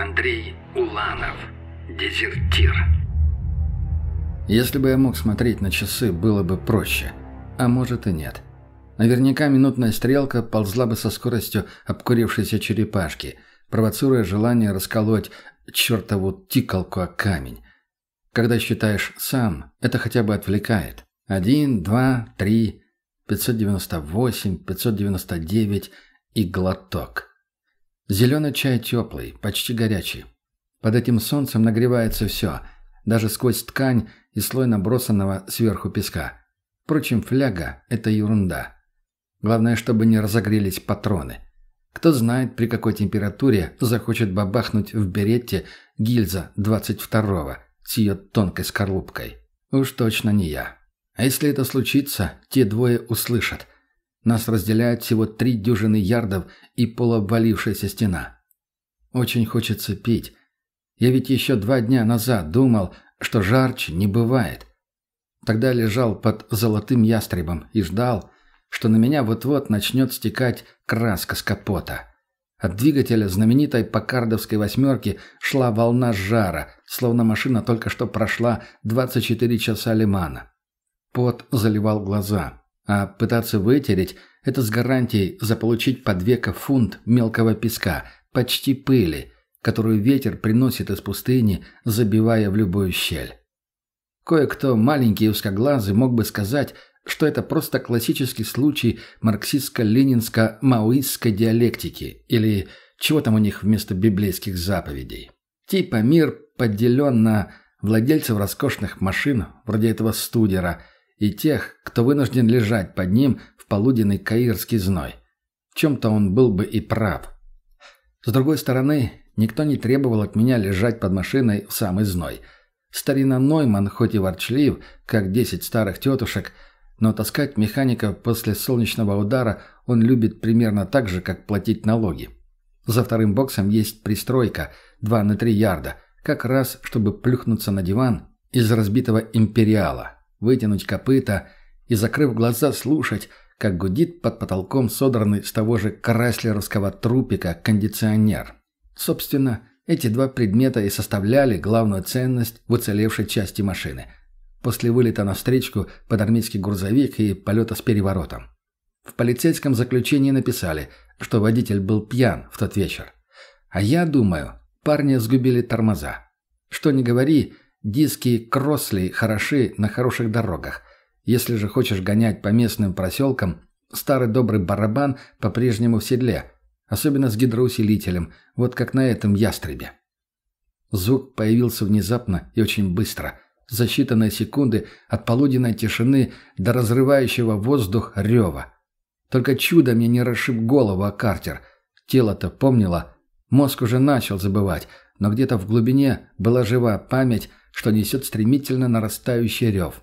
Андрей Уланов. Дезертир. Если бы я мог смотреть на часы, было бы проще. А может и нет. Наверняка минутная стрелка ползла бы со скоростью обкурившейся черепашки, провоцируя желание расколоть чертову тикалку о камень. Когда считаешь сам, это хотя бы отвлекает. Один, два, три, 598, 599 и глоток. Зеленый чай теплый, почти горячий. Под этим солнцем нагревается все, даже сквозь ткань и слой набросанного сверху песка. Впрочем, фляга – это ерунда. Главное, чтобы не разогрелись патроны. Кто знает, при какой температуре захочет бабахнуть в беретте гильза 22-го с ее тонкой скорлупкой. Уж точно не я. А если это случится, те двое услышат. Нас разделяют всего три дюжины ярдов и полуобвалившаяся стена. Очень хочется пить. Я ведь еще два дня назад думал, что жарче не бывает. Тогда лежал под золотым ястребом и ждал, что на меня вот-вот начнет стекать краска с капота. От двигателя знаменитой покардовской «восьмерки» шла волна жара, словно машина только что прошла 24 часа лимана. Пот заливал глаза, а пытаться вытереть – это с гарантией заполучить под века фунт мелкого песка, почти пыли, которую ветер приносит из пустыни, забивая в любую щель. Кое-кто, маленький и узкоглазый, мог бы сказать – что это просто классический случай марксистско-ленинско-маоистской диалектики или чего там у них вместо библейских заповедей. Типа мир поделен на владельцев роскошных машин, вроде этого студера, и тех, кто вынужден лежать под ним в полуденный каирский зной. В чем-то он был бы и прав. С другой стороны, никто не требовал от меня лежать под машиной в самый зной. Старина Нойман, хоть и ворчлив, как десять старых тетушек – но таскать механика после солнечного удара он любит примерно так же, как платить налоги. За вторым боксом есть пристройка 2 на 3 ярда, как раз, чтобы плюхнуться на диван из разбитого империала, вытянуть копыта и, закрыв глаза, слушать, как гудит под потолком содранный с того же краслеровского трупика кондиционер. Собственно, эти два предмета и составляли главную ценность в уцелевшей части машины – после вылета на встречку под армейский грузовик и полета с переворотом. В полицейском заключении написали, что водитель был пьян в тот вечер. А я думаю, парня сгубили тормоза. Что ни говори, диски Кроссли хороши на хороших дорогах. Если же хочешь гонять по местным проселкам, старый добрый барабан по-прежнему в седле, особенно с гидроусилителем, вот как на этом ястребе. Звук появился внезапно и очень быстро – за считанные секунды от полуденной тишины до разрывающего воздух рева. Только чудо мне не расшиб голову о картер. Тело-то помнило. Мозг уже начал забывать, но где-то в глубине была жива память, что несет стремительно нарастающий рев.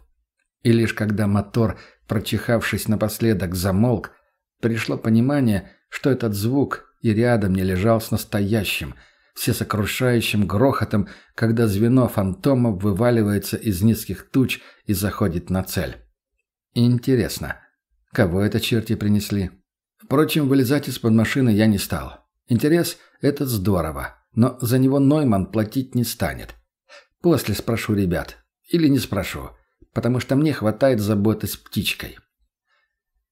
И лишь когда мотор, прочихавшись напоследок, замолк, пришло понимание, что этот звук и рядом не лежал с настоящим – всесокрушающим грохотом, когда звено фантомов вываливается из низких туч и заходит на цель. Интересно, кого это черти принесли? Впрочем, вылезать из-под машины я не стал. Интерес – это здорово, но за него Нойман платить не станет. После спрошу ребят. Или не спрошу, потому что мне хватает заботы с птичкой.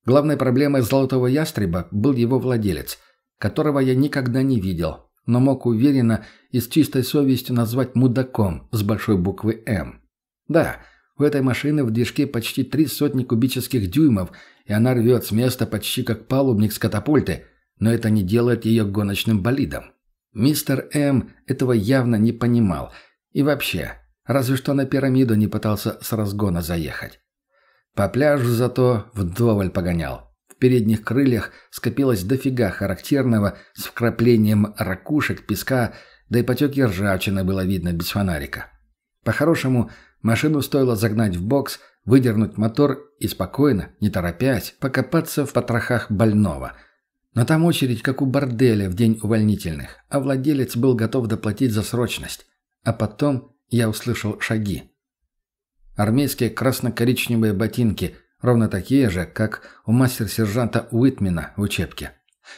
Главной проблемой золотого ястреба был его владелец, которого я никогда не видел, но мог уверенно и с чистой совестью назвать мудаком с большой буквы «М». Да, у этой машины в движке почти три сотни кубических дюймов, и она рвет с места почти как палубник с катапульты, но это не делает ее гоночным болидом. Мистер М этого явно не понимал. И вообще, разве что на пирамиду не пытался с разгона заехать. По пляжу зато вдоволь погонял передних крыльях скопилось дофига характерного с вкраплением ракушек, песка, да и потеки ржавчины было видно без фонарика. По-хорошему, машину стоило загнать в бокс, выдернуть мотор и спокойно, не торопясь, покопаться в потрохах больного. Но там очередь, как у борделя в день увольнительных, а владелец был готов доплатить за срочность. А потом я услышал шаги. Армейские красно-коричневые ботинки – Ровно такие же, как у мастер-сержанта Уитмена в учебке.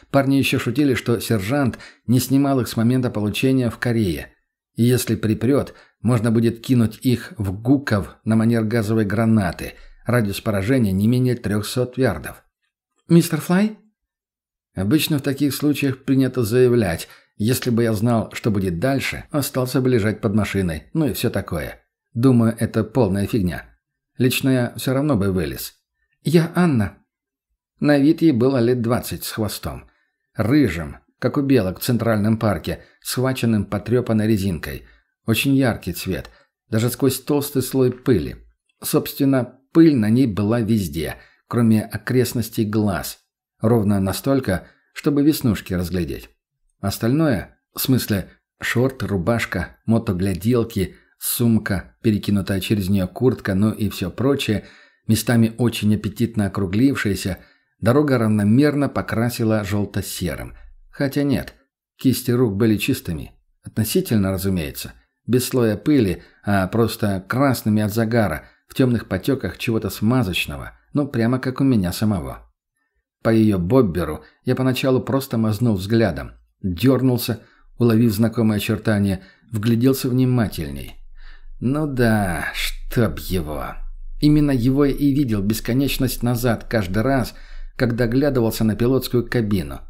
Парни еще шутили, что сержант не снимал их с момента получения в Корее. И если припрет, можно будет кинуть их в гуков на манер газовой гранаты. Радиус поражения не менее 300 ярдов. «Мистер Флай?» Обычно в таких случаях принято заявлять, если бы я знал, что будет дальше, остался бы лежать под машиной, ну и все такое. Думаю, это полная фигня. Лично я все равно бы вылез. «Я Анна». На вид ей было лет двадцать с хвостом. Рыжим, как у белок в Центральном парке, схваченным потрепанной резинкой. Очень яркий цвет, даже сквозь толстый слой пыли. Собственно, пыль на ней была везде, кроме окрестностей глаз. Ровно настолько, чтобы веснушки разглядеть. Остальное, в смысле шорты, рубашка, мотогляделки, сумка, перекинутая через нее куртка, ну и все прочее, местами очень аппетитно округлившееся, дорога равномерно покрасила желто-серым – Хотя нет, кисти рук были чистыми. Относительно, разумеется. Без слоя пыли, а просто красными от загара, в темных потеках чего-то смазочного, ну прямо как у меня самого. По ее бобберу я поначалу просто мазнул взглядом. Дернулся, уловив знакомые очертания, вгляделся внимательней. Ну да, чтоб его. Именно его и видел бесконечность назад каждый раз, когда глядывался на пилотскую кабину –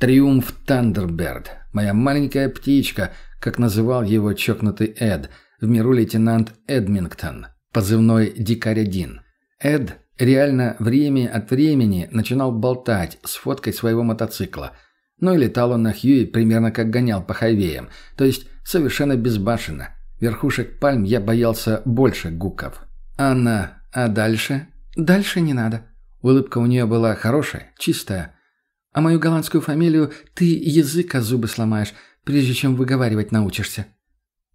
Триумф Тандерберд, моя маленькая птичка, как называл его чокнутый Эд, в миру лейтенант Эдмингтон, позывной «Дикарь-1». Эд реально время от времени начинал болтать с фоткой своего мотоцикла. Ну и летал он на Хьюи примерно как гонял по хайвеям, то есть совершенно безбашенно. Верхушек пальм я боялся больше гуков. «Анна, а дальше?» «Дальше не надо». Улыбка у нее была хорошая, чистая, а мою голландскую фамилию ты язык о зубы сломаешь, прежде чем выговаривать научишься».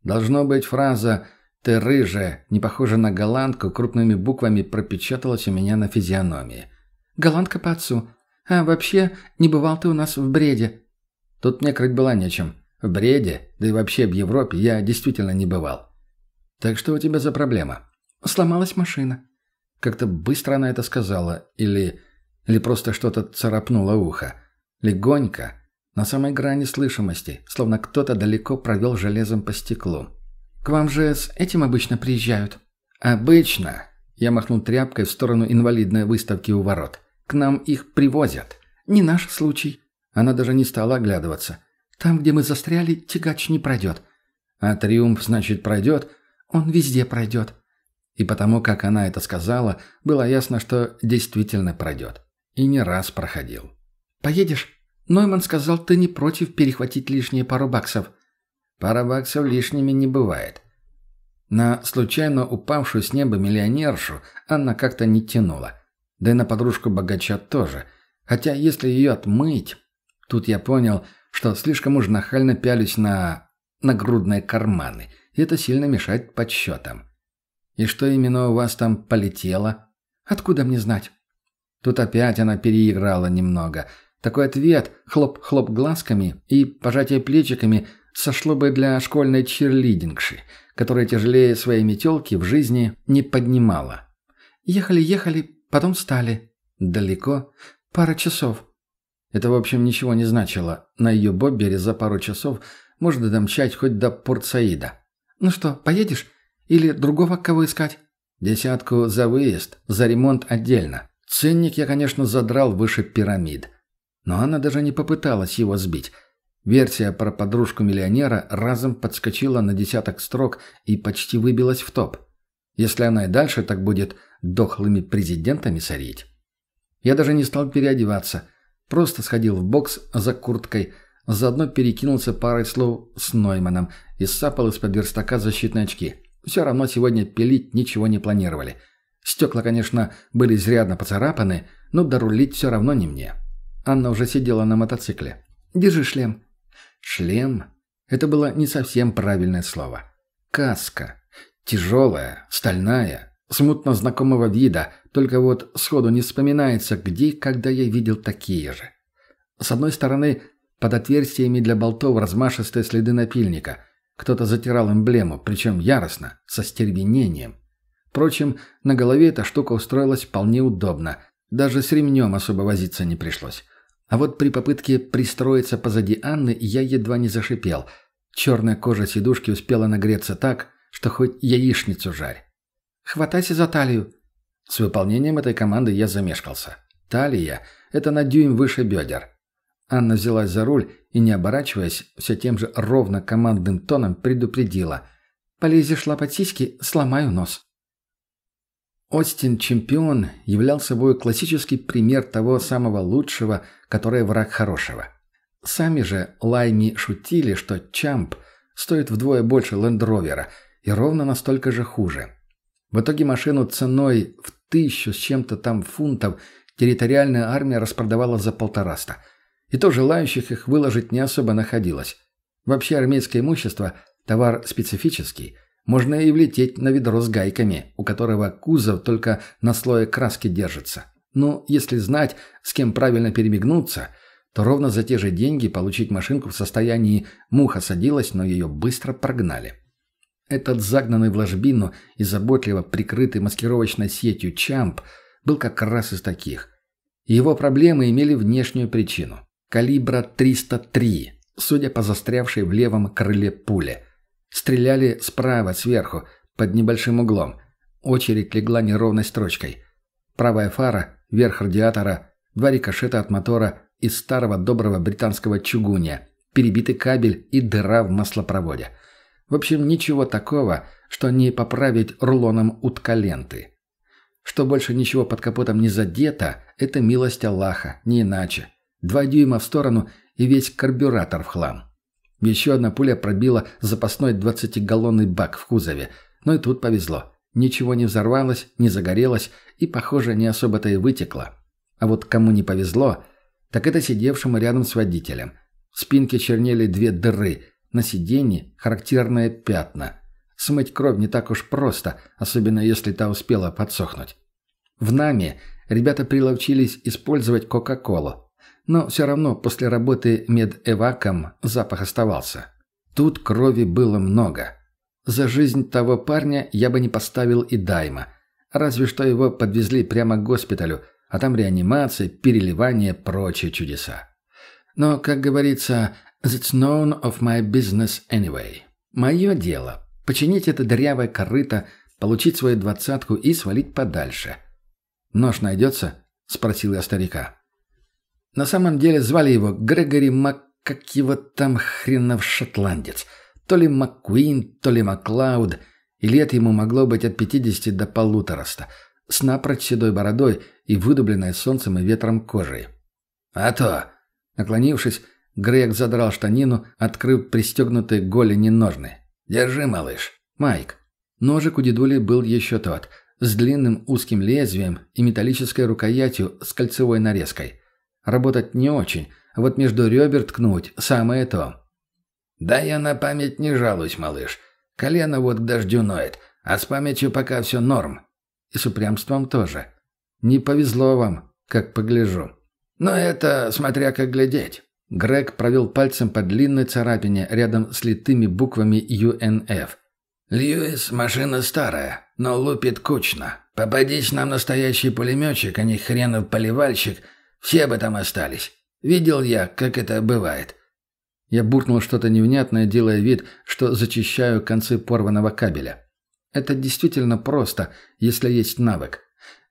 Должно быть фраза «ты рыжая», не похожа на голландку, крупными буквами пропечаталась у меня на физиономии. «Голландка по отцу. А вообще, не бывал ты у нас в бреде». Тут мне крыть было нечем. В бреде, да и вообще в Европе я действительно не бывал. Так что у тебя за проблема? Сломалась машина. Как-то быстро она это сказала. Или или просто что-то царапнуло ухо. Легонько, на самой грани слышимости, словно кто-то далеко провел железом по стеклу. «К вам же с этим обычно приезжают?» «Обычно!» Я махнул тряпкой в сторону инвалидной выставки у ворот. «К нам их привозят». «Не наш случай». Она даже не стала оглядываться. «Там, где мы застряли, тягач не пройдет». «А триумф, значит, пройдет?» «Он везде пройдет». И потому, как она это сказала, было ясно, что действительно пройдет. И не раз проходил. «Поедешь?» Нойман сказал, ты не против перехватить лишние пару баксов. Пара баксов лишними не бывает. На случайно упавшую с неба миллионершу Анна как-то не тянула. Да и на подружку богача тоже. Хотя если ее отмыть... Тут я понял, что слишком уж нахально пялюсь на... нагрудные карманы. И это сильно мешает подсчетам. И что именно у вас там полетело? Откуда мне знать? Тут опять она переиграла немного. Такой ответ, хлоп-хлоп глазками и пожатие плечиками сошло бы для школьной черлидингши, которая тяжелее своей метелки в жизни не поднимала. Ехали-ехали, потом встали. Далеко? Пара часов. Это, в общем, ничего не значило. На ее боббере за пару часов можно домчать хоть до Порт-Саида. «Ну что, поедешь? Или другого кого искать?» «Десятку за выезд, за ремонт отдельно. Ценник я, конечно, задрал выше пирамид. Но она даже не попыталась его сбить. Версия про подружку миллионера разом подскочила на десяток строк и почти выбилась в топ. Если она и дальше так будет дохлыми президентами сорить. Я даже не стал переодеваться. Просто сходил в бокс за курткой, заодно перекинулся парой слов с Нойманом и сапал из-под верстака защитные очки. Все равно сегодня пилить ничего не планировали. — Стекла, конечно, были изрядно поцарапаны, но дорулить все равно не мне. Анна уже сидела на мотоцикле. «Держи шлем». «Шлем?» Это было не совсем правильное слово. «Каска. Тяжелая, стальная, смутно знакомого вида, только вот сходу не вспоминается, где и когда я видел такие же. С одной стороны, под отверстиями для болтов размашистые следы напильника. Кто-то затирал эмблему, причем яростно, со стервенением. Впрочем, на голове эта штука устроилась вполне удобно. Даже с ремнем особо возиться не пришлось. А вот при попытке пристроиться позади Анны я едва не зашипел. Черная кожа сидушки успела нагреться так, что хоть яичницу жарь. «Хватайся за талию!» С выполнением этой команды я замешкался. Талия — это на дюйм выше бедер. Анна взялась за руль и, не оборачиваясь, все тем же ровно командным тоном предупредила. «Полезешь лапать сиськи, сломаю нос». Остин Чемпион являл собой классический пример того самого лучшего, которое враг хорошего. Сами же Лайми шутили, что Чамп стоит вдвое больше Лендровера и ровно настолько же хуже. В итоге машину ценой в тысячу с чем-то там фунтов территориальная армия распродавала за полтораста. И то желающих их выложить не особо находилось. Вообще армейское имущество – товар специфический. Можно и влететь на ведро с гайками, у которого кузов только на слое краски держится. Но если знать, с кем правильно перемигнуться, то ровно за те же деньги получить машинку в состоянии «муха садилась, но ее быстро прогнали». Этот загнанный в ложбину и заботливо прикрытый маскировочной сетью Чамп был как раз из таких. Его проблемы имели внешнюю причину. Калибра 303, судя по застрявшей в левом крыле пуле. Стреляли справа, сверху, под небольшим углом. Очередь легла неровной строчкой. Правая фара, верх радиатора, два рикошета от мотора из старого доброго британского чугуня, перебитый кабель и дыра в маслопроводе – в общем, ничего такого, что не поправить рулоном уткаленты. Что больше ничего под капотом не задето, это милость Аллаха, не иначе. Два дюйма в сторону и весь карбюратор в хлам. Еще одна пуля пробила запасной 20-галлонный бак в кузове. Но и тут повезло. Ничего не взорвалось, не загорелось и, похоже, не особо-то и вытекло. А вот кому не повезло, так это сидевшему рядом с водителем. В спинке чернели две дыры – на сиденье характерные пятна. Смыть кровь не так уж просто, особенно если та успела подсохнуть. В нами ребята приловчились использовать Кока-Колу. Но все равно после работы медэваком запах оставался. Тут крови было много. За жизнь того парня я бы не поставил и дайма. Разве что его подвезли прямо к госпиталю, а там реанимация, переливание, прочие чудеса. Но, как говорится, That's none of my business anyway. Мое дело – починить это дырявое корыто, получить свою двадцатку и свалить подальше. «Нож найдется?» – спросил я старика. На самом деле звали его Грегори Мак... как его там хренов шотландец. То ли МакКуин, то ли Маклауд. И лет ему могло быть от пятидесяти до полутораста. С напрочь седой бородой и выдубленной солнцем и ветром кожей. «А то!» Наклонившись, Грег задрал штанину, открыв пристегнутые голени ножны. «Держи, малыш». «Майк». Ножик у дедули был еще тот, с длинным узким лезвием и металлической рукоятью с кольцевой нарезкой. Работать не очень, а вот между ребер ткнуть – самое то. «Да я на память не жалуюсь, малыш. Колено вот к дождю ноет, а с памятью пока все норм. И с упрямством тоже. Не повезло вам, как погляжу. Но это смотря как глядеть. Грег провел пальцем по длинной царапине рядом с литыми буквами UNF. «Льюис – машина старая, но лупит кучно. Попадись нам настоящий пулеметчик, а не хренов поливальщик, все бы там остались. Видел я, как это бывает». Я буркнул что-то невнятное, делая вид, что зачищаю концы порванного кабеля. Это действительно просто, если есть навык.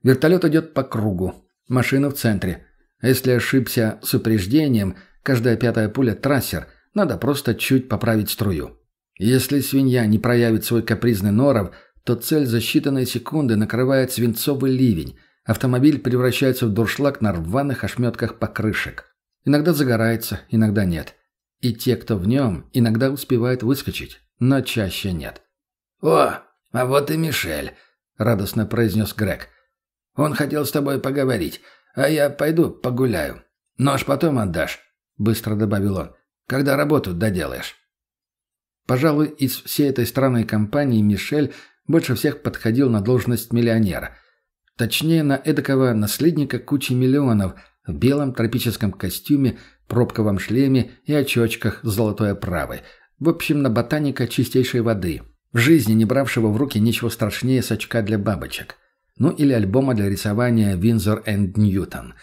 Вертолет идет по кругу, машина в центре. А если ошибся с упреждением – Каждая пятая пуля – трассер. Надо просто чуть поправить струю. Если свинья не проявит свой капризный норов, то цель за считанные секунды накрывает свинцовый ливень. Автомобиль превращается в дуршлаг на рваных ошметках покрышек. Иногда загорается, иногда нет. И те, кто в нем, иногда успевают выскочить, но чаще нет. «О, а вот и Мишель», — радостно произнес Грег. «Он хотел с тобой поговорить, а я пойду погуляю. Нож потом отдашь. — быстро добавил он. «Когда работу доделаешь». Пожалуй, из всей этой странной компании Мишель больше всех подходил на должность миллионера. Точнее, на эдакого наследника кучи миллионов в белом тропическом костюме, пробковом шлеме и очочках с золотой оправой. В общем, на ботаника чистейшей воды. В жизни не бравшего в руки ничего страшнее сачка для бабочек. Ну или альбома для рисования «Винзор энд Ньютон».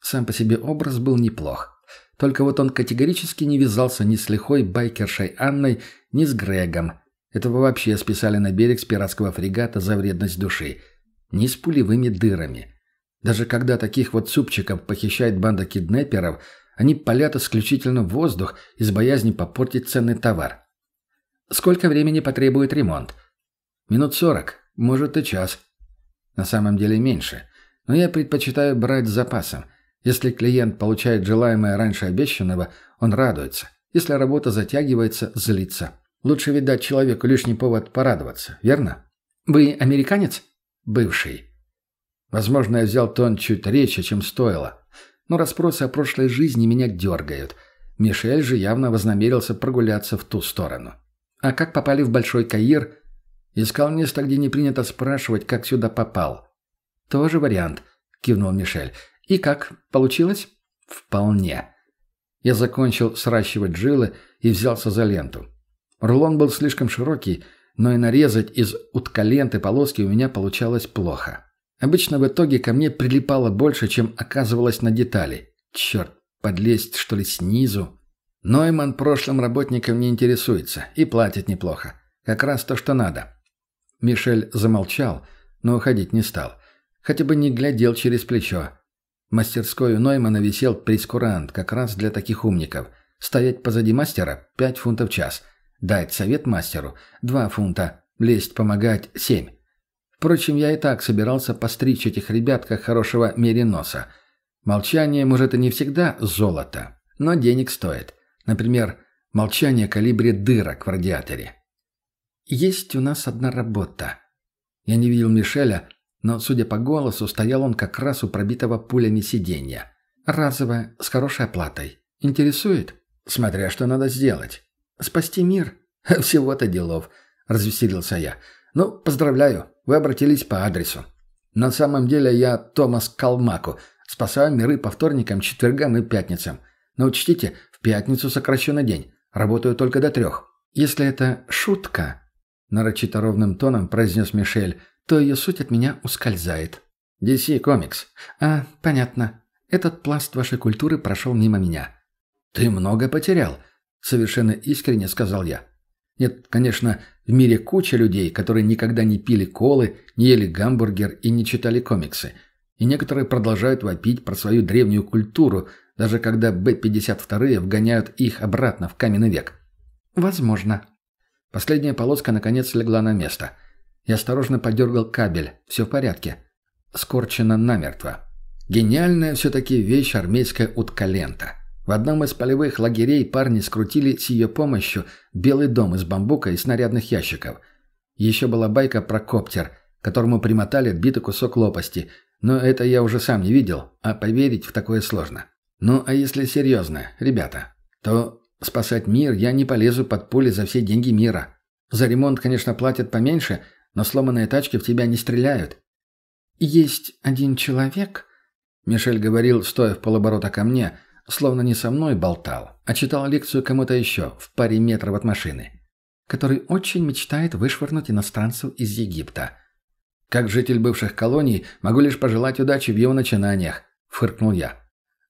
Сам по себе образ был неплох. Только вот он категорически не вязался ни с лихой байкершей Анной, ни с Грегом. Этого вообще списали на берег с пиратского фрегата за вредность души. Ни с пулевыми дырами. Даже когда таких вот супчиков похищает банда киднеперов, они палят исключительно в воздух из боязни попортить ценный товар. Сколько времени потребует ремонт? Минут сорок, может и час. На самом деле меньше. Но я предпочитаю брать с запасом. Если клиент получает желаемое раньше обещанного, он радуется. Если работа затягивается, злится. Лучше ведь дать человеку лишний повод порадоваться, верно? Вы американец? Бывший. Возможно, я взял тон чуть речи, чем стоило. Но расспросы о прошлой жизни меня дергают. Мишель же явно вознамерился прогуляться в ту сторону. А как попали в Большой Каир? Искал место, где не принято спрашивать, как сюда попал. Тоже вариант, кивнул Мишель. И как, получилось? Вполне. Я закончил сращивать жилы и взялся за ленту. Рулон был слишком широкий, но и нарезать из уткаленты полоски у меня получалось плохо. Обычно в итоге ко мне прилипало больше, чем оказывалось на детали. Черт, подлезть, что ли, снизу? Нойман прошлым работником не интересуется и платит неплохо. Как раз то, что надо. Мишель замолчал, но уходить не стал. Хотя бы не глядел через плечо. В мастерской Ноймана висел прескурант, как раз для таких умников. Стоять позади мастера – 5 фунтов в час. Дать совет мастеру – 2 фунта. Лезть помогать – 7. Впрочем, я и так собирался постричь этих ребят как хорошего мериноса. Молчание, может, и не всегда золото, но денег стоит. Например, молчание калибре дырок в радиаторе. Есть у нас одна работа. Я не видел Мишеля, но, судя по голосу, стоял он как раз у пробитого пулями сиденья. Разовая, с хорошей оплатой. Интересует? Смотря что надо сделать. Спасти мир? Всего-то делов, развеселился я. Ну, поздравляю, вы обратились по адресу. На самом деле я Томас Калмаку. Спасаю миры по вторникам, четвергам и пятницам. Но учтите, в пятницу сокращенный день. Работаю только до трех. Если это шутка, нарочито ровным тоном произнес Мишель, то ее суть от меня ускользает. DC Comics. А, понятно. Этот пласт вашей культуры прошел мимо меня. Ты много потерял, совершенно искренне сказал я. Нет, конечно, в мире куча людей, которые никогда не пили колы, не ели гамбургер и не читали комиксы. И некоторые продолжают вопить про свою древнюю культуру, даже когда Б-52 вгоняют их обратно в каменный век. Возможно. Последняя полоска наконец легла на место. Я осторожно подергал кабель. Все в порядке. Скорчено намертво. Гениальная все-таки вещь армейская уткалента. В одном из полевых лагерей парни скрутили с ее помощью белый дом из бамбука и снарядных ящиков. Еще была байка про коптер, которому примотали отбитый кусок лопасти, но это я уже сам не видел, а поверить в такое сложно. Ну, а если серьезно, ребята, то спасать мир я не полезу под пули за все деньги мира. За ремонт, конечно, платят поменьше, но сломанные тачки в тебя не стреляют. «Есть один человек», — Мишель говорил, стоя в полоборота ко мне, — словно не со мной болтал, а читал лекцию кому-то еще в паре метров от машины, который очень мечтает вышвырнуть иностранцев из Египта. «Как житель бывших колоний могу лишь пожелать удачи в его начинаниях», — фыркнул я.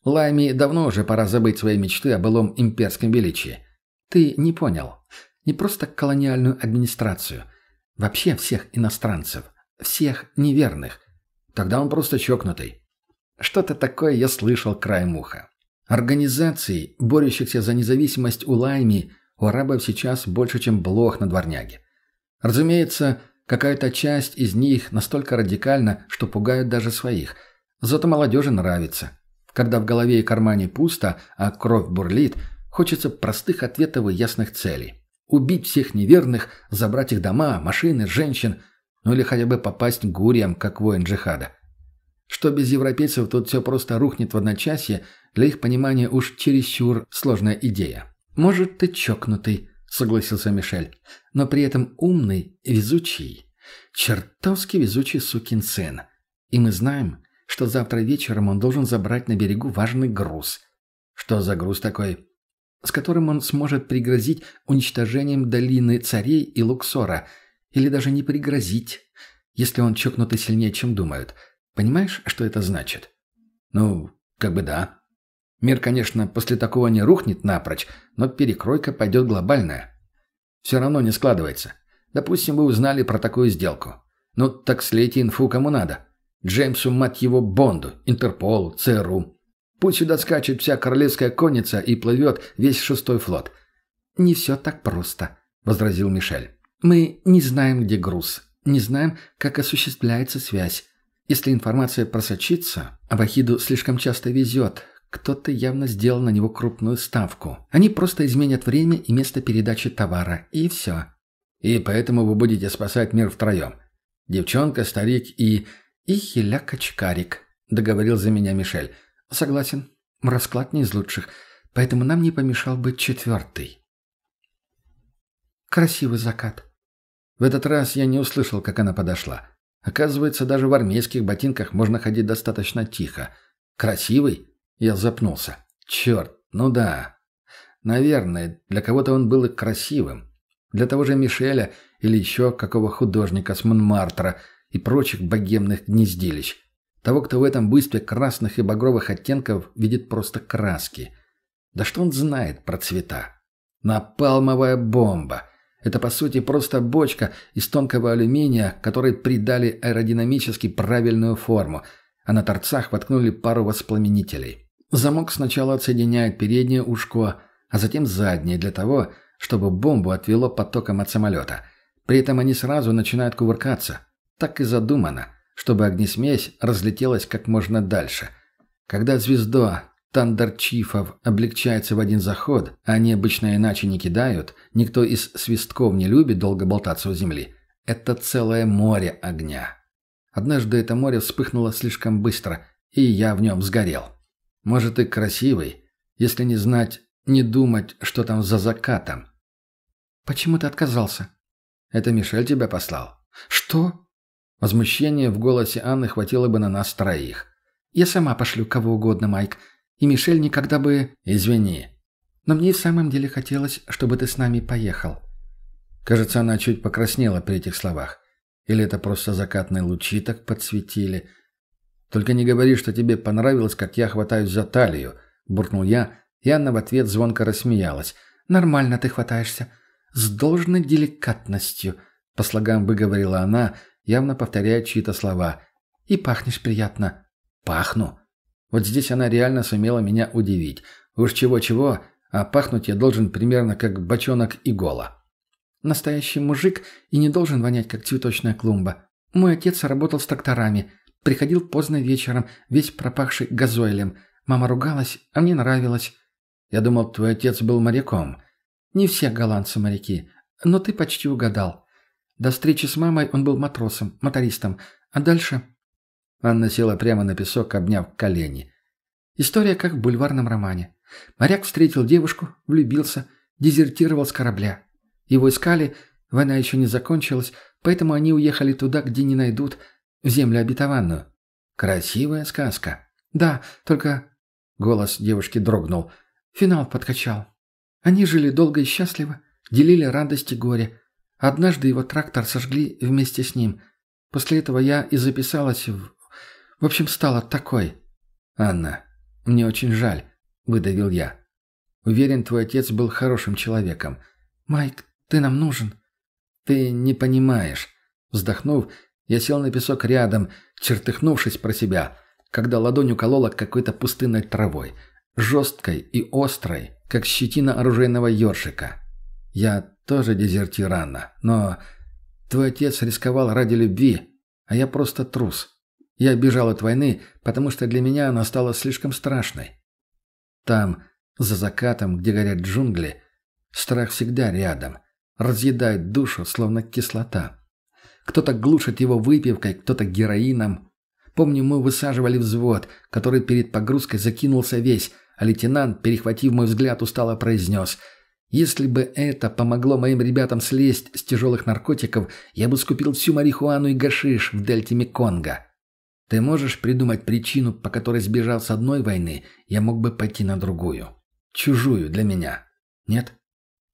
«Лайми давно уже пора забыть свои мечты о былом имперском величии. Ты не понял. Не просто колониальную администрацию. Вообще всех иностранцев. Всех неверных. Тогда он просто чокнутый. Что-то такое я слышал краем уха. Организаций, борющихся за независимость у Лайми, у арабов сейчас больше, чем блох на дворняге. Разумеется, какая-то часть из них настолько радикальна, что пугают даже своих. Зато молодежи нравится. Когда в голове и кармане пусто, а кровь бурлит, хочется простых ответов и ясных целей. Убить всех неверных, забрать их дома, машины, женщин, ну или хотя бы попасть к гуриям, как воин джихада. Что без европейцев тут все просто рухнет в одночасье, для их понимания уж чересчур сложная идея. «Может, ты чокнутый», — согласился Мишель, «но при этом умный, везучий. Чертовски везучий сукин сын. И мы знаем, что завтра вечером он должен забрать на берегу важный груз. Что за груз такой? С которым он сможет пригрозить уничтожением долины царей и Луксора. Или даже не пригрозить, если он чокнутый сильнее, чем думают. Понимаешь, что это значит? Ну, Как бы да. Мир, конечно, после такого не рухнет напрочь, но перекройка пойдет глобальная. Все равно не складывается. Допустим, вы узнали про такую сделку. Ну, так слейте инфу кому надо. Джеймсу, мать его, Бонду, Интерполу, ЦРУ. Пусть сюда скачет вся королевская конница и плывет весь шестой флот. «Не все так просто», — возразил Мишель. «Мы не знаем, где груз, не знаем, как осуществляется связь. Если информация просочится, а Вахиду слишком часто везет, кто-то явно сделал на него крупную ставку. Они просто изменят время и место передачи товара, и все. И поэтому вы будете спасать мир втроем. Девчонка, старик и... И хиляк-очкарик, договорил за меня Мишель. Согласен, расклад не из лучших, поэтому нам не помешал быть четвертый. Красивый закат. В этот раз я не услышал, как она подошла. Оказывается, даже в армейских ботинках можно ходить достаточно тихо. Красивый? Я запнулся. Черт, ну да. Наверное, для кого-то он был и красивым. Для того же Мишеля или еще какого художника с Монмартра и прочих богемных гнездилищ. Того, кто в этом буйстве красных и багровых оттенков видит просто краски. Да что он знает про цвета? Напалмовая бомба. Это, по сути, просто бочка из тонкого алюминия, которой придали аэродинамически правильную форму, а на торцах воткнули пару воспламенителей. Замок сначала отсоединяет переднее ушко, а затем заднее для того, чтобы бомбу отвело потоком от самолета. При этом они сразу начинают кувыркаться. Так и задумано, чтобы огнесмесь разлетелась как можно дальше. Когда звездо Тандерчифов облегчается в один заход, а они обычно иначе не кидают, никто из свистков не любит долго болтаться у земли. Это целое море огня. Однажды это море вспыхнуло слишком быстро, и я в нем сгорел. Может и красивый, если не знать не думать, что там за закатом. Почему ты отказался? Это Мишель тебя послал. Что? Возмущение в голосе Анны хватило бы на нас троих. Я сама пошлю кого угодно, Майк. И Мишель никогда бы... Извини. Но мне в самом деле хотелось, чтобы ты с нами поехал. Кажется, она чуть покраснела при этих словах. Или это просто закатные лучи так подсветили. Только не говори, что тебе понравилось, как я хватаюсь за талию, буркнул я, и Анна в ответ звонко рассмеялась. «Нормально ты хватаешься. С должной деликатностью», — по слогам выговорила она, явно повторяя чьи-то слова. «И пахнешь приятно». «Пахну?» Вот здесь она реально сумела меня удивить. Уж чего-чего, а пахнуть я должен примерно как бочонок игола. Настоящий мужик и не должен вонять, как цветочная клумба. Мой отец работал с тракторами. Приходил поздно вечером, весь пропахший газойлем. Мама ругалась, а мне нравилось. Я думал, твой отец был моряком. Не все голландцы моряки, но ты почти угадал. До встречи с мамой он был матросом, мотористом, а дальше... Анна села прямо на песок, обняв колени. История как в бульварном романе. Моряк встретил девушку, влюбился, дезертировал с корабля. Его искали, война еще не закончилась, поэтому они уехали туда, где не найдут, в землю обетованную. Красивая сказка. Да, только... Голос девушки дрогнул. Финал подкачал. Они жили долго и счастливо, делили радость и горе. Однажды его трактор сожгли вместе с ним. После этого я и записалась в... В общем, стала такой. «Анна, мне очень жаль», — выдавил я. «Уверен, твой отец был хорошим человеком». «Майк, ты нам нужен». «Ты не понимаешь». Вздохнув, я сел на песок рядом, чертыхнувшись про себя, когда ладонь уколола какой-то пустынной травой — жесткой и острой, как щетина оружейного ёршика. Я тоже дезертир Анна, но твой отец рисковал ради любви, а я просто трус. Я бежал от войны, потому что для меня она стала слишком страшной. Там, за закатом, где горят джунгли, страх всегда рядом, разъедает душу, словно кислота. Кто-то глушит его выпивкой, кто-то героином. Помню, мы высаживали взвод, который перед погрузкой закинулся весь, а лейтенант, перехватив мой взгляд, устало произнес «Если бы это помогло моим ребятам слезть с тяжелых наркотиков, я бы скупил всю марихуану и гашиш в дельте Меконга. Ты можешь придумать причину, по которой сбежал с одной войны, я мог бы пойти на другую? Чужую для меня. Нет?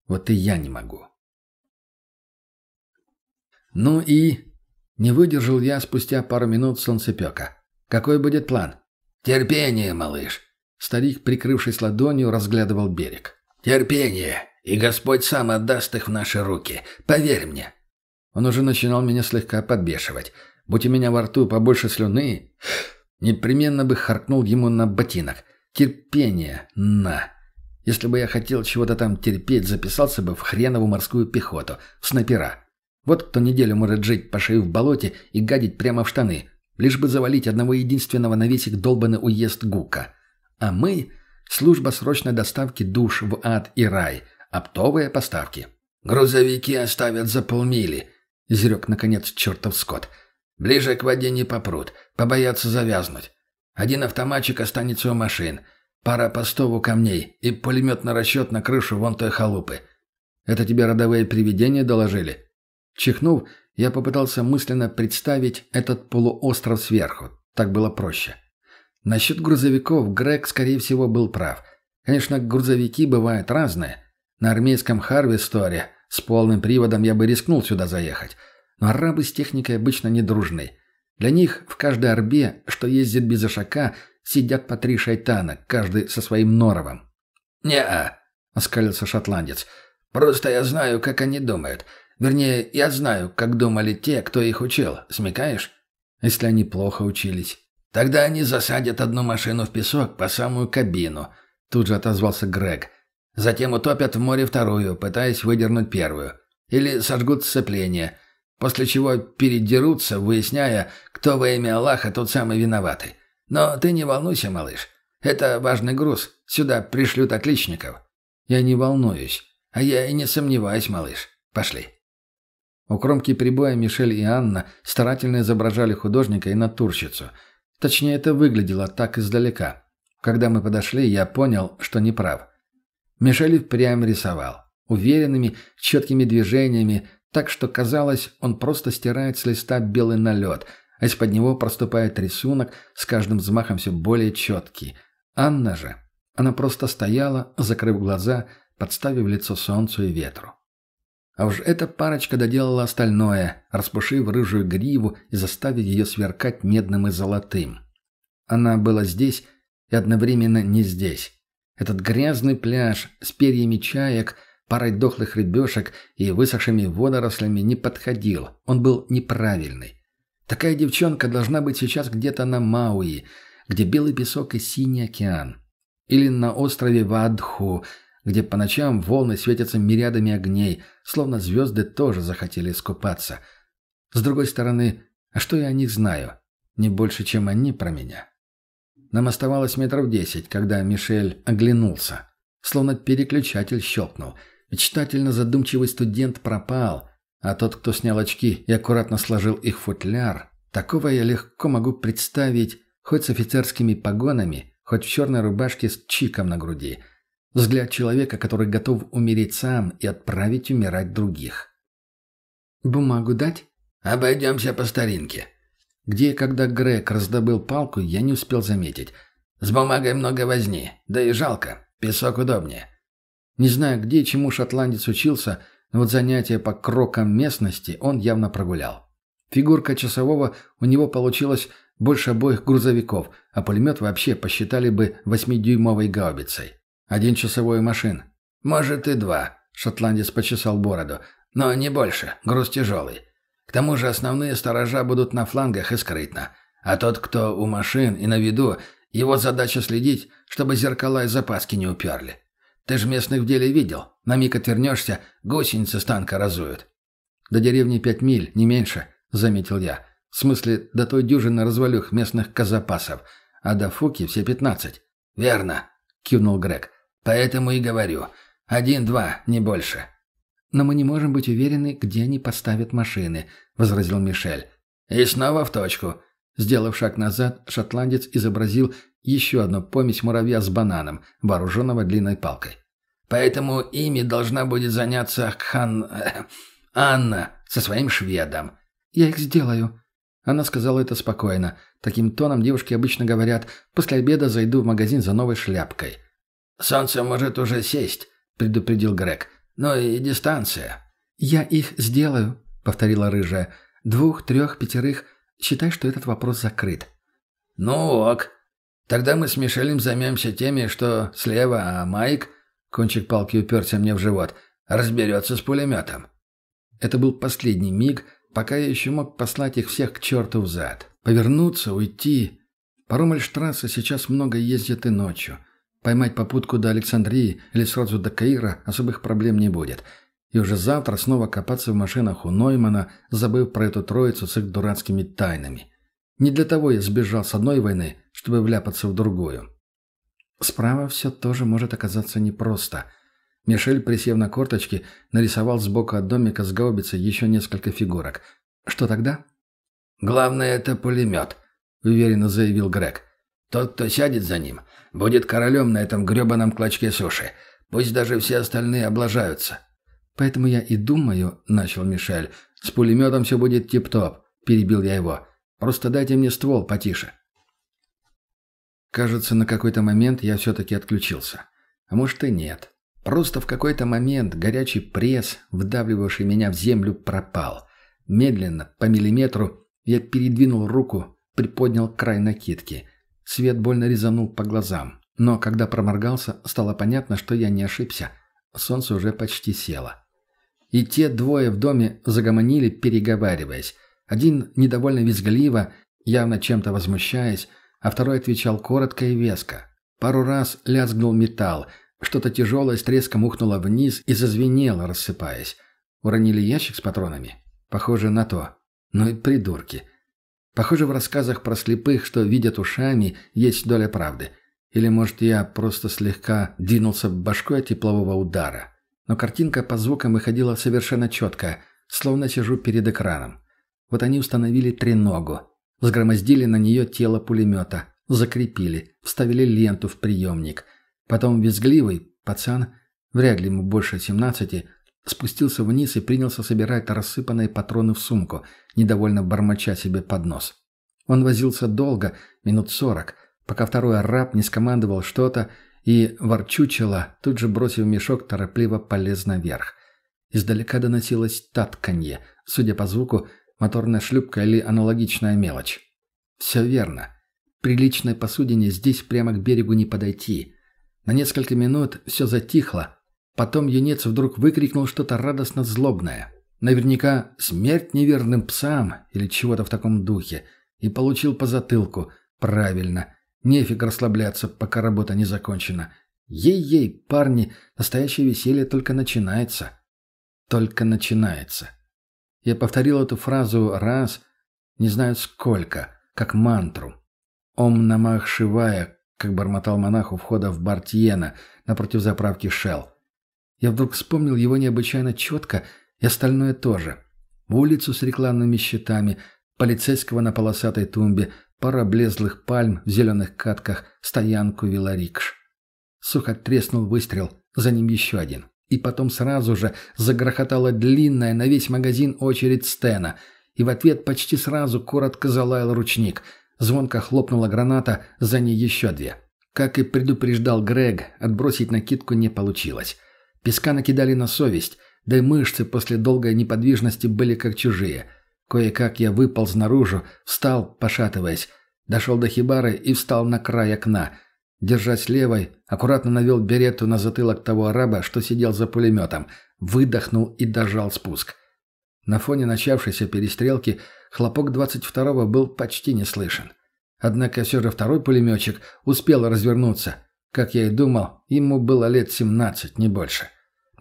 Вот и я не могу». Ну и... Не выдержал я спустя пару минут солнцепека. Какой будет план? Терпение, малыш!» Старик, прикрывшись ладонью, разглядывал берег. «Терпение, и Господь сам отдаст их в наши руки. Поверь мне!» Он уже начинал меня слегка подбешивать. Будь у меня во рту побольше слюны, непременно бы харкнул ему на ботинок. Терпение, на. Если бы я хотел чего-то там терпеть, записался бы в хренову морскую пехоту, в снайпера. Вот кто неделю может жить по шею в болоте и гадить прямо в штаны, лишь бы завалить одного единственного на весь долбанный уезд Гука. А мы — служба срочной доставки душ в ад и рай, оптовые поставки. «Грузовики оставят за полмили», — изрек, наконец, чертов скот. «Ближе к воде не попрут, побоятся завязнуть. Один автоматчик останется у машин, пара постов у камней и пулеметный расчет на крышу вон той халупы. Это тебе родовые привидения доложили?» Чихнув, я попытался мысленно представить этот полуостров сверху. Так было проще. Насчет грузовиков Грег, скорее всего, был прав. Конечно, грузовики бывают разные. На армейском Харвесторе с полным приводом я бы рискнул сюда заехать. Но арабы с техникой обычно не дружны. Для них в каждой арбе, что ездит без ишака, сидят по три шайтана, каждый со своим норовом. «Не-а», — оскалился шотландец. «Просто я знаю, как они думают. Вернее, я знаю, как думали те, кто их учил. Смекаешь? Если они плохо учились. Тогда они засадят одну машину в песок по самую кабину. Тут же отозвался Грег. Затем утопят в море вторую, пытаясь выдернуть первую. Или сожгут сцепление. После чего передерутся, выясняя, кто во имя Аллаха тот самый виноватый. Но ты не волнуйся, малыш. Это важный груз. Сюда пришлют отличников. Я не волнуюсь. А я и не сомневаюсь, малыш. Пошли. У кромки прибоя Мишель и Анна старательно изображали художника и натурщицу. Точнее, это выглядело так издалека. Когда мы подошли, я понял, что не прав. Мишель впрямь рисовал. Уверенными, четкими движениями, так что казалось, он просто стирает с листа белый налет, а из-под него проступает рисунок, с каждым взмахом все более четкий. Анна же, она просто стояла, закрыв глаза, подставив лицо солнцу и ветру. А уж эта парочка доделала остальное, распушив рыжую гриву и заставив ее сверкать медным и золотым. Она была здесь и одновременно не здесь. Этот грязный пляж с перьями чаек, парой дохлых рыбешек и высохшими водорослями не подходил. Он был неправильный. Такая девчонка должна быть сейчас где-то на Мауи, где белый песок и синий океан. Или на острове Вадху, где по ночам волны светятся мириадами огней, словно звезды тоже захотели искупаться. С другой стороны, а что я о них знаю? Не больше, чем они про меня. Нам оставалось метров десять, когда Мишель оглянулся. Словно переключатель щелкнул. Мечтательно задумчивый студент пропал, а тот, кто снял очки и аккуратно сложил их в футляр, такого я легко могу представить хоть с офицерскими погонами, хоть в черной рубашке с чиком на груди – Взгляд человека, который готов умереть сам и отправить умирать других. «Бумагу дать?» «Обойдемся по старинке». Где и когда Грег раздобыл палку, я не успел заметить. «С бумагой много возни, да и жалко, песок удобнее». Не знаю, где и чему шотландец учился, но вот занятия по крокам местности он явно прогулял. Фигурка часового у него получилась больше обоих грузовиков, а пулемет вообще посчитали бы восьмидюймовой гаубицей. Один часовой машин. Может и два. Шотландец почесал бороду. Но не больше. Груз тяжелый. К тому же основные сторожа будут на флангах и скрытно. А тот, кто у машин и на виду, его задача следить, чтобы зеркала и запаски не уперли. Ты ж местных в деле видел. На миг отвернешься, гусеницы с танка разуют. До деревни пять миль, не меньше, заметил я. В смысле, до той дюжины развалюх местных казапасов. А до Фуки все пятнадцать. Верно, кивнул Грег. Поэтому и говорю. Один-два, не больше». «Но мы не можем быть уверены, где они поставят машины», — возразил Мишель. «И снова в точку». Сделав шаг назад, шотландец изобразил еще одну помесь муравья с бананом, вооруженного длинной палкой. «Поэтому ими должна будет заняться Хан... Э, Анна со своим шведом». «Я их сделаю». Она сказала это спокойно. Таким тоном девушки обычно говорят «после обеда зайду в магазин за новой шляпкой». «Солнце может уже сесть», — предупредил Грег. «Ну и дистанция». «Я их сделаю», — повторила рыжая. «Двух, трех, пятерых. Считай, что этот вопрос закрыт». «Ну ок». Тогда мы с Мишелем займемся теми, что слева, а Майк, кончик палки уперся мне в живот, разберется с пулеметом. Это был последний миг, пока я еще мог послать их всех к черту в зад. Повернуться, уйти. По Румельштрассе сейчас много ездят и ночью. Поймать попутку до Александрии или сразу до Каира особых проблем не будет. И уже завтра снова копаться в машинах у Ноймана, забыв про эту троицу с их дурацкими тайнами. Не для того я сбежал с одной войны, чтобы вляпаться в другую. Справа все тоже может оказаться непросто. Мишель, присев на корточки, нарисовал сбоку от домика с гаубицей еще несколько фигурок. Что тогда? «Главное — это пулемет», — уверенно заявил Грег. «Тот, кто сядет за ним, будет королем на этом гребаном клочке суши. Пусть даже все остальные облажаются». «Поэтому я и думаю», — начал Мишель, — «с пулеметом все будет тип-топ», — перебил я его. «Просто дайте мне ствол потише». Кажется, на какой-то момент я все-таки отключился. А может и нет. Просто в какой-то момент горячий пресс, вдавливавший меня в землю, пропал. Медленно, по миллиметру, я передвинул руку, приподнял край накидки. Свет больно резанул по глазам. Но когда проморгался, стало понятно, что я не ошибся. Солнце уже почти село. И те двое в доме загомонили, переговариваясь. Один недовольно визгливо, явно чем-то возмущаясь, а второй отвечал коротко и веско. Пару раз лязгнул металл, что-то тяжелое с треском ухнуло вниз и зазвенело, рассыпаясь. Уронили ящик с патронами? Похоже на то. Ну и придурки. Похоже, в рассказах про слепых, что видят ушами, есть доля правды. Или, может, я просто слегка двинулся башкой от теплового удара. Но картинка по звукам выходила совершенно четкая, словно сижу перед экраном. Вот они установили треногу, сгромоздили на нее тело пулемета, закрепили, вставили ленту в приемник. Потом визгливый пацан, вряд ли ему больше семнадцати, спустился вниз и принялся собирать рассыпанные патроны в сумку, недовольно бормоча себе под нос. Он возился долго, минут сорок, пока второй араб не скомандовал что-то, и ворчучело, тут же бросив мешок, торопливо полез наверх. Издалека доносилось татканье, судя по звуку, моторная шлюпка или аналогичная мелочь. Все верно. Приличной посудине здесь прямо к берегу не подойти. На несколько минут все затихло, Потом юнец вдруг выкрикнул что-то радостно злобное. Наверняка «смерть неверным псам» или чего-то в таком духе. И получил по затылку. Правильно. Нефиг расслабляться, пока работа не закончена. Ей-ей, парни, настоящее веселье только начинается. Только начинается. Я повторил эту фразу раз, не знаю сколько, как мантру. «Ом намах шивая», как бормотал монах у входа в бар Тьена, напротив заправки «Шелл». Я вдруг вспомнил его необычайно четко, и остальное тоже. Улицу с рекламными щитами, полицейского на полосатой тумбе, пара облезлых пальм в зеленых катках, стоянку велорикш. Сухо треснул выстрел, за ним еще один. И потом сразу же загрохотала длинная на весь магазин очередь Стена, и в ответ почти сразу коротко залаял ручник. Звонко хлопнула граната, за ней еще две. Как и предупреждал Грег, отбросить накидку не получилось. Песка накидали на совесть, да и мышцы после долгой неподвижности были как чужие. Кое-как я выпал снаружи, встал, пошатываясь, дошел до хибары и встал на край окна. Держась левой, аккуратно навел берету на затылок того араба, что сидел за пулеметом, выдохнул и дожал спуск. На фоне начавшейся перестрелки хлопок 22-го был почти не слышен. Однако все же второй пулеметчик успел развернуться – как я и думал, ему было лет 17, не больше.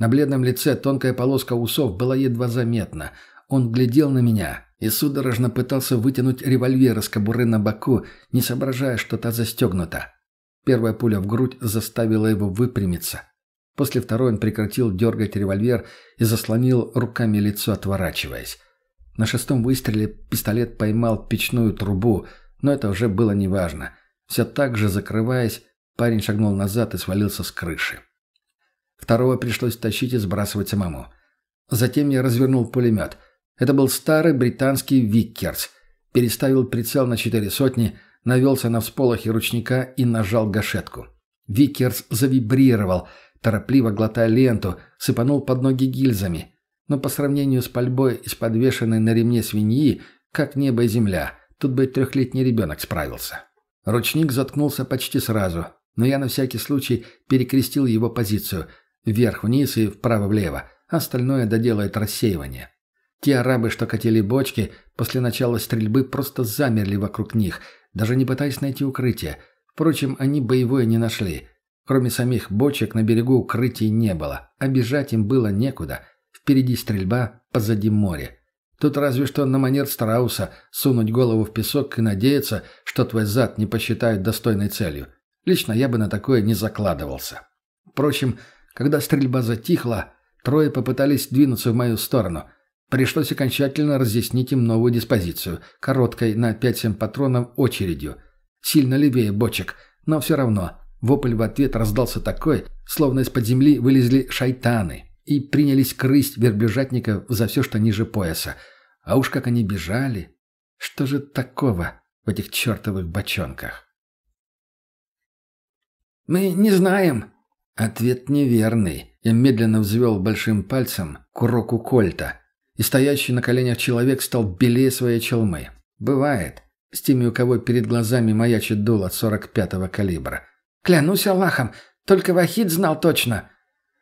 На бледном лице тонкая полоска усов была едва заметна. Он глядел на меня и судорожно пытался вытянуть револьвер из кобуры на боку, не соображая, что та застегнута. Первая пуля в грудь заставила его выпрямиться. После второй он прекратил дергать револьвер и заслонил руками лицо, отворачиваясь. На шестом выстреле пистолет поймал печную трубу, но это уже было неважно. Все так же, закрываясь, Парень шагнул назад и свалился с крыши. Второго пришлось тащить и сбрасывать самому. Затем я развернул пулемет. Это был старый британский «Виккерс». Переставил прицел на четыре сотни, навелся на всполохи ручника и нажал гашетку. «Виккерс» завибрировал, торопливо глотая ленту, сыпанул под ноги гильзами. Но по сравнению с пальбой из подвешенной на ремне свиньи, как небо и земля, тут бы трехлетний ребенок справился. Ручник заткнулся почти сразу, но я на всякий случай перекрестил его позицию вверх-вниз и вправо-влево, остальное доделает рассеивание. Те арабы, что катили бочки, после начала стрельбы просто замерли вокруг них, даже не пытаясь найти укрытие. Впрочем, они боевое не нашли. Кроме самих бочек на берегу укрытий не было, а им было некуда. Впереди стрельба, позади море. Тут разве что на манер страуса сунуть голову в песок и надеяться, что твой зад не посчитают достойной целью. Лично я бы на такое не закладывался. Впрочем, когда стрельба затихла, трое попытались двинуться в мою сторону. Пришлось окончательно разъяснить им новую диспозицию, короткой на 5-7 патронов очередью. Сильно левее бочек, но все равно. Вопль в ответ раздался такой, словно из-под земли вылезли шайтаны и принялись крысть верблюжатников за все, что ниже пояса. А уж как они бежали! Что же такого в этих чертовых бочонках? «Мы не знаем». Ответ неверный. Я медленно взвел большим пальцем куроку кольта, и стоящий на коленях человек стал белее своей челмы. Бывает. С теми, у кого перед глазами маячит дуло от 45-го калибра. «Клянусь Аллахом, только Вахид знал точно».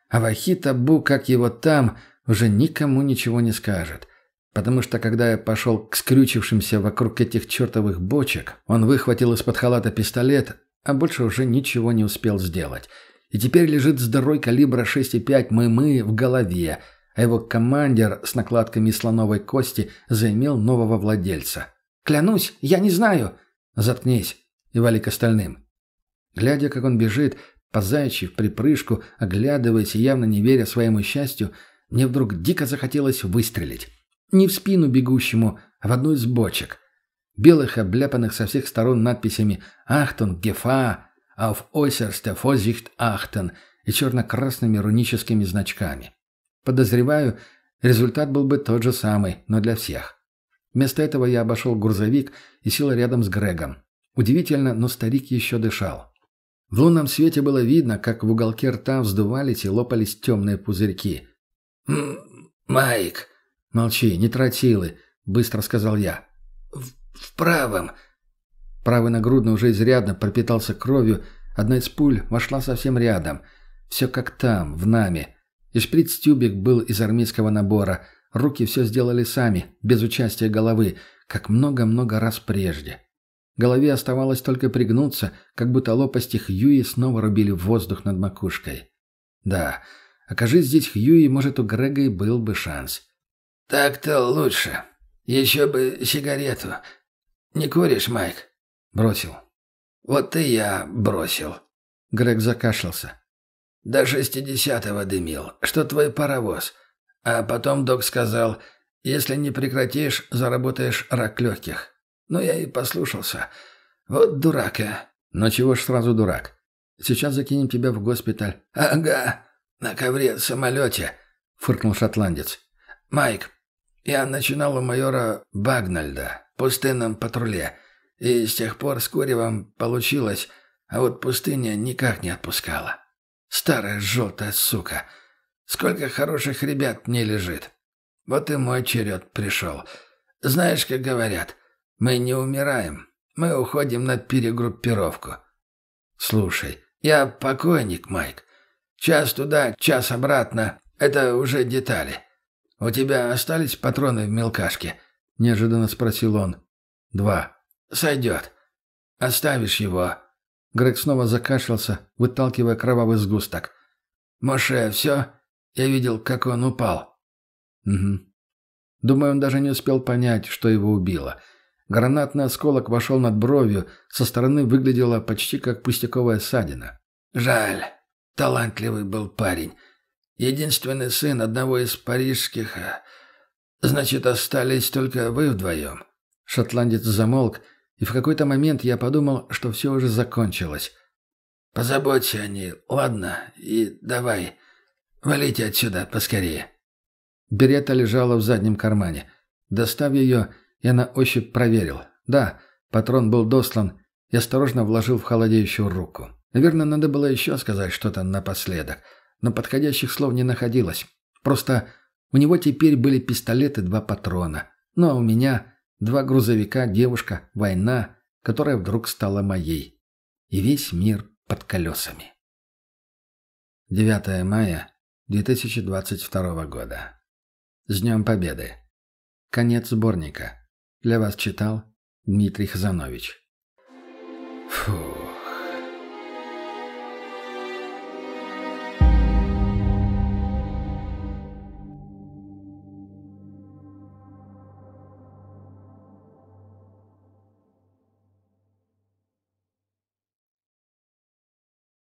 А Вахид Абу, как его там, уже никому ничего не скажет. Потому что, когда я пошел к скрючившимся вокруг этих чертовых бочек, он выхватил из-под халата пистолет, а больше уже ничего не успел сделать. И теперь лежит здоровый калибра 6,5 мымы в голове, а его командир с накладками слоновой кости заимел нового владельца. «Клянусь, я не знаю!» «Заткнись!» и вали к остальным. Глядя, как он бежит, по заячьи в припрыжку, оглядываясь и явно не веря своему счастью, мне вдруг дико захотелось выстрелить. Не в спину бегущему, а в одну из бочек. Белых, обляпанных со всех сторон надписями «Ахтон Гефа», «Auf äußerste Vorsicht Ахтон» и черно-красными руническими значками. Подозреваю, результат был бы тот же самый, но для всех. Вместо этого я обошел грузовик и сел рядом с Грегом. Удивительно, но старик еще дышал. В лунном свете было видно, как в уголке рта вздувались и лопались темные пузырьки. «Майк!» «Молчи, не трать силы», — быстро сказал я. «В, в правом». Правый нагрудный уже изрядно пропитался кровью, одна из пуль вошла совсем рядом. Все как там, в нами. И шприц-тюбик был из армейского набора. Руки все сделали сами, без участия головы, как много-много раз прежде. Голове оставалось только пригнуться, как будто лопасти Хьюи снова рубили в воздух над макушкой. Да, окажись здесь Хьюи, может, у Грега и был бы шанс. «Так-то лучше. Еще бы сигарету. Не куришь, Майк?» «Бросил». «Вот и я бросил». Грег закашлялся. «До шестидесятого дымил. Что твой паровоз?» А потом док сказал, «Если не прекратишь, заработаешь рак легких». Но я и послушался. Вот дурак я. Но чего ж сразу дурак? Сейчас закинем тебя в госпиталь. Ага, на ковре в самолете, фыркнул шотландец. Майк, я начинал у майора Багнальда в пустынном патруле. И с тех пор с куревом получилось, а вот пустыня никак не отпускала. Старая желтая сука. Сколько хороших ребят мне лежит. Вот и мой черед пришел. Знаешь, как говорят, мы не умираем. Мы уходим на перегруппировку. Слушай, я покойник, Майк. Час туда, час обратно. Это уже детали. У тебя остались патроны в мелкашке? Неожиданно спросил он. Два. Сойдет. Оставишь его. Грег снова закашлялся, выталкивая кровавый сгусток. «Моше, все? Я видел, как он упал». «Угу». Думаю, он даже не успел понять, что его убило. Гранатный осколок вошел над бровью, со стороны выглядело почти как пустяковая ссадина. «Жаль. Талантливый был парень. Единственный сын одного из парижских... А, значит, остались только вы вдвоем». Шотландец замолк, и в какой-то момент я подумал, что все уже закончилось. «Позаботься о ней, ладно? И давай, валите отсюда поскорее». Берета лежала в заднем кармане. Достав ее, я на ощупь проверил. Да, патрон был дослан и осторожно вложил в холодеющую руку. Наверное, надо было еще сказать что-то напоследок, но подходящих слов не находилось. Просто у него теперь были пистолеты, два патрона. Ну а у меня два грузовика, девушка, война которая вдруг стала моей. И весь мир под колесами. 9 мая 2022 года. С Днем Победы. Конец сборника. Для вас читал Дмитрий Хазанович. Фу.